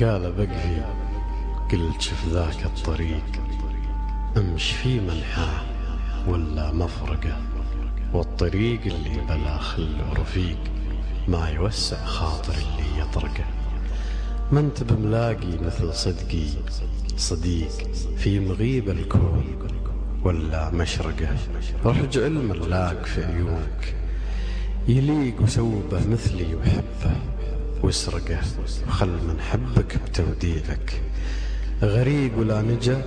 قال بقفي قلت شف ذاك الطريق أمش في منحاه ولا مفرقة. والطريق اللي بلا خل ورفيق ما يوسع خاطر اللي يطرقه. ما انت بملاقي مثل صدقي صديق في مغيب الكون ولا مشرقة. رحج علم اللاق في عيونك يليق وسوبه مثلي وحبه. واسرقه وخل من حبك بتوديعك غريق ولا نجا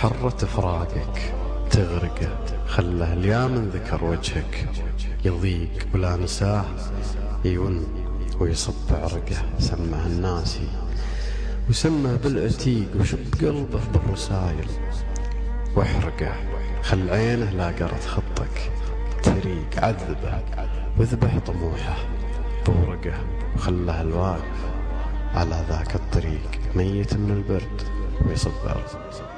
حرة فراقك. تغرقه خله اليامن ذكر وجهك. يضيق ولا نساه يون ويصب عرقه. سمه الناسي. وسمه بالعتيق وشب قلبه بالرسايل. واحرقه خل عينه لا قرت خطك. تريق عذبه. واذبح طموحه. بورقه وخله الواقف على ذاك الطريق ميت من البرد ويصب عرقه